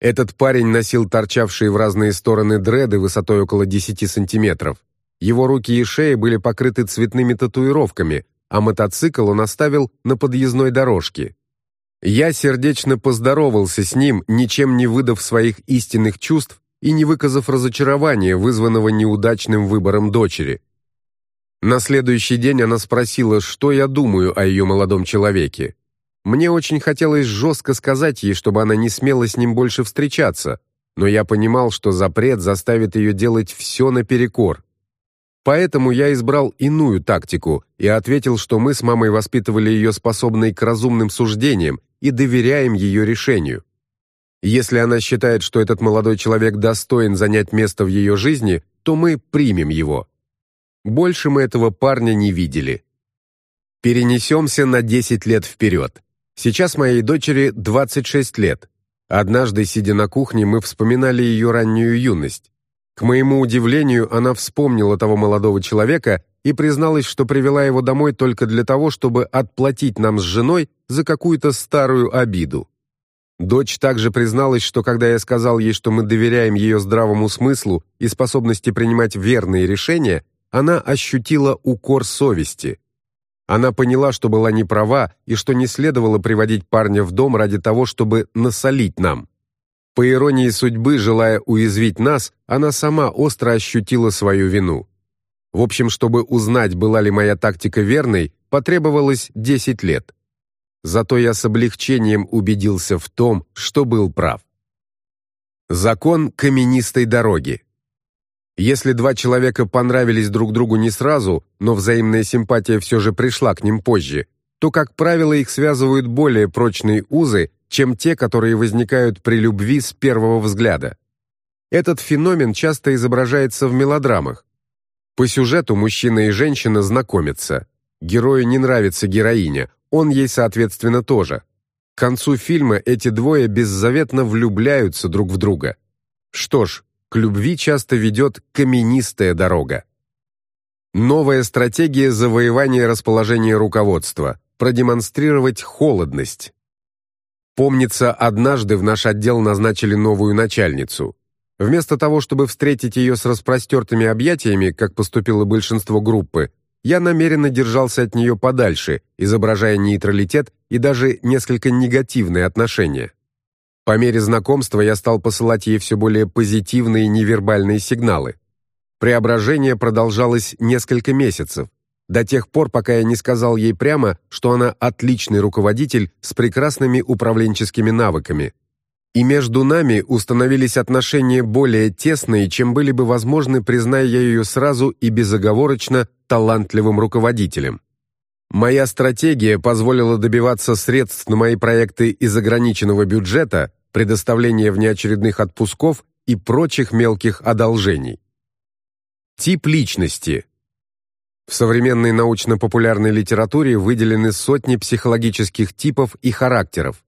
Этот парень носил торчавшие в разные стороны дреды высотой около 10 сантиметров. Его руки и шея были покрыты цветными татуировками, а мотоцикл он оставил на подъездной дорожке. Я сердечно поздоровался с ним, ничем не выдав своих истинных чувств и не выказав разочарования, вызванного неудачным выбором дочери. На следующий день она спросила, что я думаю о ее молодом человеке. Мне очень хотелось жестко сказать ей, чтобы она не смела с ним больше встречаться, но я понимал, что запрет заставит ее делать все наперекор. Поэтому я избрал иную тактику и ответил, что мы с мамой воспитывали ее способной к разумным суждениям и доверяем ее решению. Если она считает, что этот молодой человек достоин занять место в ее жизни, то мы примем его. Больше мы этого парня не видели. Перенесемся на 10 лет вперед. Сейчас моей дочери 26 лет. Однажды, сидя на кухне, мы вспоминали ее раннюю юность. К моему удивлению, она вспомнила того молодого человека и призналась, что привела его домой только для того, чтобы отплатить нам с женой за какую-то старую обиду. Дочь также призналась, что когда я сказал ей, что мы доверяем ее здравому смыслу и способности принимать верные решения, она ощутила укор совести. Она поняла, что была неправа и что не следовало приводить парня в дом ради того, чтобы насолить нам. По иронии судьбы, желая уязвить нас, она сама остро ощутила свою вину. В общем, чтобы узнать, была ли моя тактика верной, потребовалось 10 лет. Зато я с облегчением убедился в том, что был прав. Закон каменистой дороги. Если два человека понравились друг другу не сразу, но взаимная симпатия все же пришла к ним позже, то, как правило, их связывают более прочные узы, чем те, которые возникают при любви с первого взгляда. Этот феномен часто изображается в мелодрамах. По сюжету мужчина и женщина знакомятся. Герою не нравится героиня, он ей, соответственно, тоже. К концу фильма эти двое беззаветно влюбляются друг в друга. Что ж, к любви часто ведет каменистая дорога. Новая стратегия завоевания расположения руководства – продемонстрировать холодность. Помнится, однажды в наш отдел назначили новую начальницу. Вместо того, чтобы встретить ее с распростертыми объятиями, как поступило большинство группы, я намеренно держался от нее подальше, изображая нейтралитет и даже несколько негативные отношения. По мере знакомства я стал посылать ей все более позитивные невербальные сигналы. Преображение продолжалось несколько месяцев, до тех пор, пока я не сказал ей прямо, что она отличный руководитель с прекрасными управленческими навыками. И между нами установились отношения более тесные, чем были бы возможны, призная я ее сразу и безоговорочно талантливым руководителем. Моя стратегия позволила добиваться средств на мои проекты из ограниченного бюджета, предоставления внеочередных отпусков и прочих мелких одолжений. Тип личности. В современной научно-популярной литературе выделены сотни психологических типов и характеров.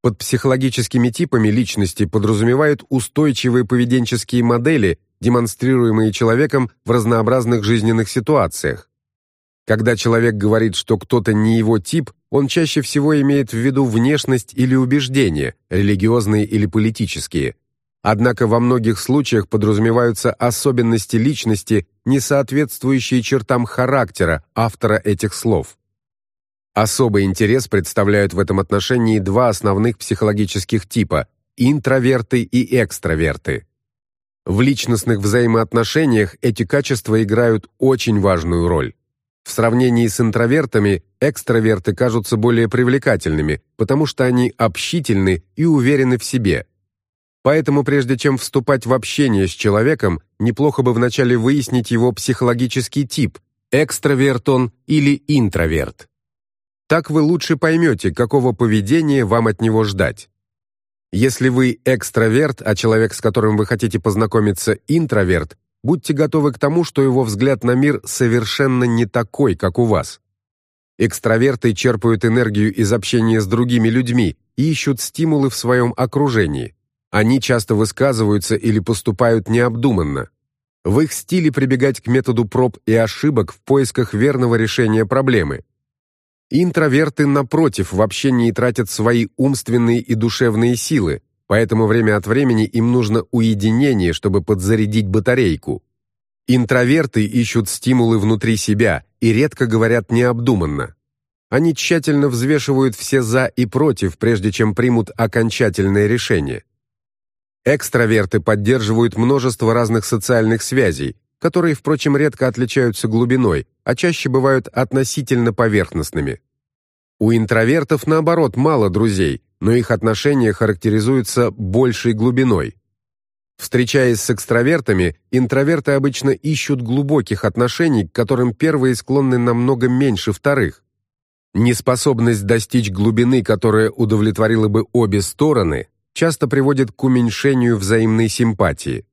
Под психологическими типами личности подразумевают устойчивые поведенческие модели, демонстрируемые человеком в разнообразных жизненных ситуациях. Когда человек говорит, что кто-то не его тип, он чаще всего имеет в виду внешность или убеждения, религиозные или политические. Однако во многих случаях подразумеваются особенности личности, не соответствующие чертам характера автора этих слов. Особый интерес представляют в этом отношении два основных психологических типа – интроверты и экстраверты. В личностных взаимоотношениях эти качества играют очень важную роль. В сравнении с интровертами экстраверты кажутся более привлекательными, потому что они общительны и уверены в себе. Поэтому прежде чем вступать в общение с человеком, неплохо бы вначале выяснить его психологический тип – экстраверт он или интроверт. Так вы лучше поймете, какого поведения вам от него ждать. Если вы экстраверт, а человек, с которым вы хотите познакомиться, интроверт, будьте готовы к тому, что его взгляд на мир совершенно не такой, как у вас. Экстраверты черпают энергию из общения с другими людьми и ищут стимулы в своем окружении. Они часто высказываются или поступают необдуманно. В их стиле прибегать к методу проб и ошибок в поисках верного решения проблемы. Интроверты, напротив, в общении тратят свои умственные и душевные силы, поэтому время от времени им нужно уединение, чтобы подзарядить батарейку. Интроверты ищут стимулы внутри себя и редко говорят необдуманно. Они тщательно взвешивают все «за» и «против», прежде чем примут окончательное решение. Экстраверты поддерживают множество разных социальных связей, которые, впрочем, редко отличаются глубиной, а чаще бывают относительно поверхностными. У интровертов, наоборот, мало друзей, но их отношения характеризуются большей глубиной. Встречаясь с экстравертами, интроверты обычно ищут глубоких отношений, к которым первые склонны намного меньше вторых. Неспособность достичь глубины, которая удовлетворила бы обе стороны, часто приводит к уменьшению взаимной симпатии.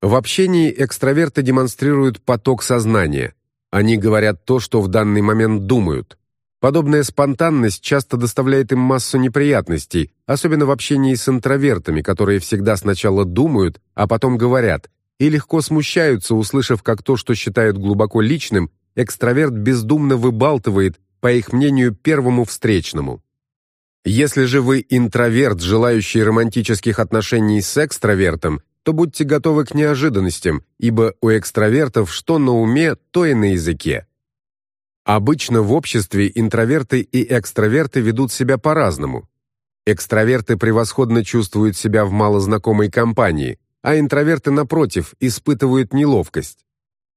В общении экстраверты демонстрируют поток сознания. Они говорят то, что в данный момент думают. Подобная спонтанность часто доставляет им массу неприятностей, особенно в общении с интровертами, которые всегда сначала думают, а потом говорят, и легко смущаются, услышав, как то, что считают глубоко личным, экстраверт бездумно выбалтывает, по их мнению, первому встречному. Если же вы интроверт, желающий романтических отношений с экстравертом, то будьте готовы к неожиданностям, ибо у экстравертов что на уме, то и на языке. Обычно в обществе интроверты и экстраверты ведут себя по-разному. Экстраверты превосходно чувствуют себя в малознакомой компании, а интроверты, напротив, испытывают неловкость.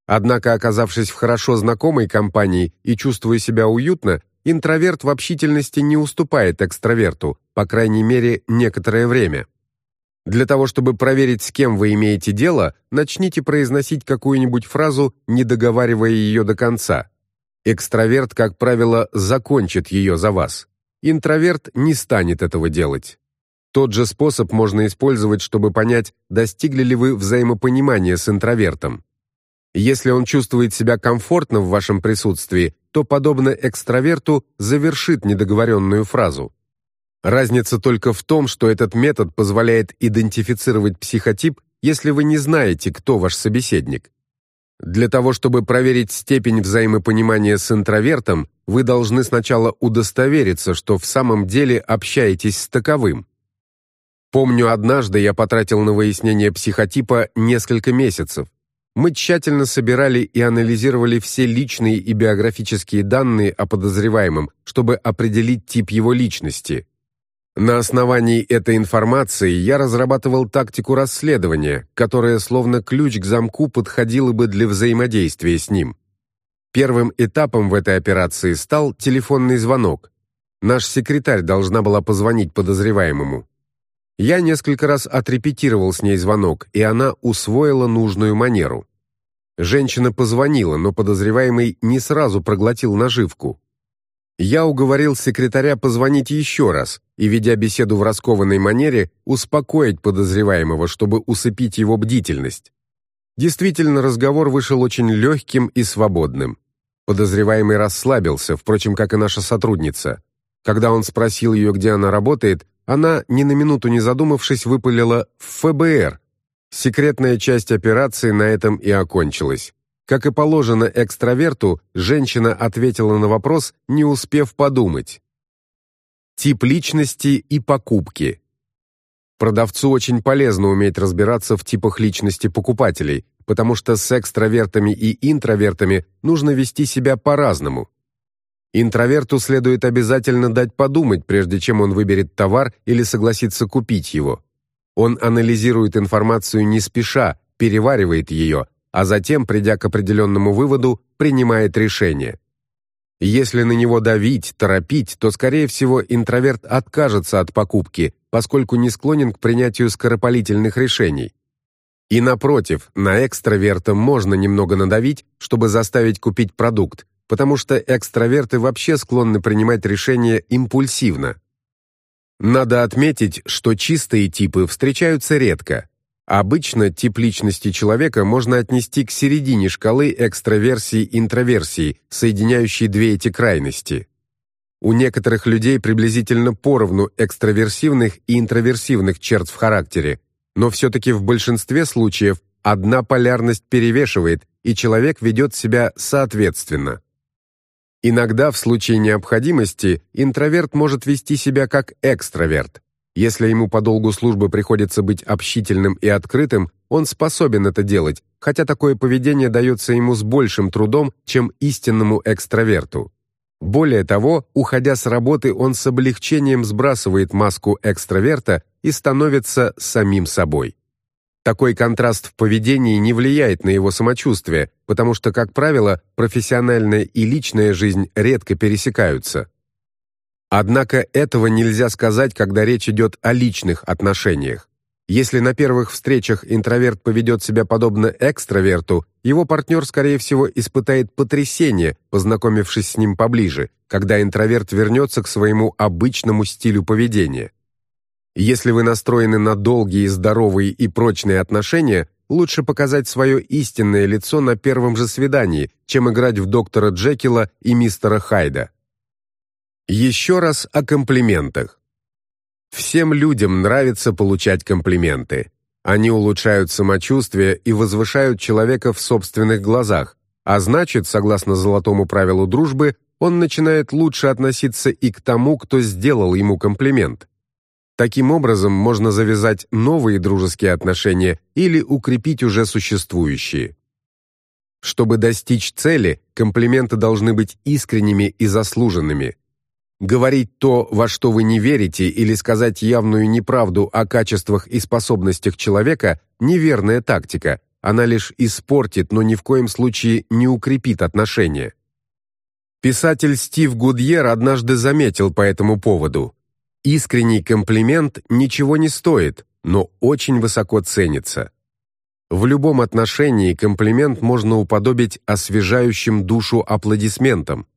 Однако, оказавшись в хорошо знакомой компании и чувствуя себя уютно, интроверт в общительности не уступает экстраверту, по крайней мере, некоторое время. Для того, чтобы проверить, с кем вы имеете дело, начните произносить какую-нибудь фразу, не договаривая ее до конца. Экстраверт, как правило, закончит ее за вас. Интроверт не станет этого делать. Тот же способ можно использовать, чтобы понять, достигли ли вы взаимопонимания с интровертом. Если он чувствует себя комфортно в вашем присутствии, то, подобно экстраверту, завершит недоговоренную фразу. Разница только в том, что этот метод позволяет идентифицировать психотип, если вы не знаете, кто ваш собеседник. Для того, чтобы проверить степень взаимопонимания с интровертом, вы должны сначала удостовериться, что в самом деле общаетесь с таковым. Помню, однажды я потратил на выяснение психотипа несколько месяцев. Мы тщательно собирали и анализировали все личные и биографические данные о подозреваемом, чтобы определить тип его личности. На основании этой информации я разрабатывал тактику расследования, которая словно ключ к замку подходила бы для взаимодействия с ним. Первым этапом в этой операции стал телефонный звонок. Наш секретарь должна была позвонить подозреваемому. Я несколько раз отрепетировал с ней звонок, и она усвоила нужную манеру. Женщина позвонила, но подозреваемый не сразу проглотил наживку. Я уговорил секретаря позвонить еще раз и, ведя беседу в раскованной манере, успокоить подозреваемого, чтобы усыпить его бдительность. Действительно, разговор вышел очень легким и свободным. Подозреваемый расслабился, впрочем, как и наша сотрудница. Когда он спросил ее, где она работает, она, ни на минуту не задумавшись, выпалила «в ФБР». Секретная часть операции на этом и окончилась. Как и положено экстраверту, женщина ответила на вопрос, не успев подумать. Тип личности и покупки. Продавцу очень полезно уметь разбираться в типах личности покупателей, потому что с экстравертами и интровертами нужно вести себя по-разному. Интроверту следует обязательно дать подумать, прежде чем он выберет товар или согласится купить его. Он анализирует информацию не спеша, переваривает ее, а затем, придя к определенному выводу, принимает решение. Если на него давить, торопить, то, скорее всего, интроверт откажется от покупки, поскольку не склонен к принятию скоропалительных решений. И напротив, на экстраверта можно немного надавить, чтобы заставить купить продукт, потому что экстраверты вообще склонны принимать решения импульсивно. Надо отметить, что чистые типы встречаются редко, Обычно тип личности человека можно отнести к середине шкалы экстраверсии-интроверсии, соединяющей две эти крайности. У некоторых людей приблизительно поровну экстраверсивных и интроверсивных черт в характере, но все-таки в большинстве случаев одна полярность перевешивает, и человек ведет себя соответственно. Иногда в случае необходимости интроверт может вести себя как экстраверт, если ему по долгу службы приходится быть общительным и открытым, он способен это делать, хотя такое поведение дается ему с большим трудом, чем истинному экстраверту. Более того, уходя с работы, он с облегчением сбрасывает маску экстраверта и становится самим собой. Такой контраст в поведении не влияет на его самочувствие, потому что, как правило, профессиональная и личная жизнь редко пересекаются. Однако этого нельзя сказать, когда речь идет о личных отношениях. Если на первых встречах интроверт поведет себя подобно экстраверту, его партнер, скорее всего, испытает потрясение, познакомившись с ним поближе, когда интроверт вернется к своему обычному стилю поведения. Если вы настроены на долгие, здоровые и прочные отношения, лучше показать свое истинное лицо на первом же свидании, чем играть в доктора Джекила и мистера Хайда. Еще раз о комплиментах. Всем людям нравится получать комплименты. Они улучшают самочувствие и возвышают человека в собственных глазах, а значит, согласно золотому правилу дружбы, он начинает лучше относиться и к тому, кто сделал ему комплимент. Таким образом, можно завязать новые дружеские отношения или укрепить уже существующие. Чтобы достичь цели, комплименты должны быть искренними и заслуженными – Говорить то, во что вы не верите, или сказать явную неправду о качествах и способностях человека – неверная тактика. Она лишь испортит, но ни в коем случае не укрепит отношения. Писатель Стив Гудьер однажды заметил по этому поводу. Искренний комплимент ничего не стоит, но очень высоко ценится. В любом отношении комплимент можно уподобить освежающим душу аплодисментам.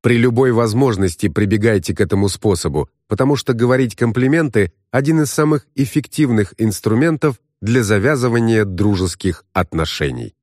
При любой возможности прибегайте к этому способу, потому что говорить комплименты – один из самых эффективных инструментов для завязывания дружеских отношений.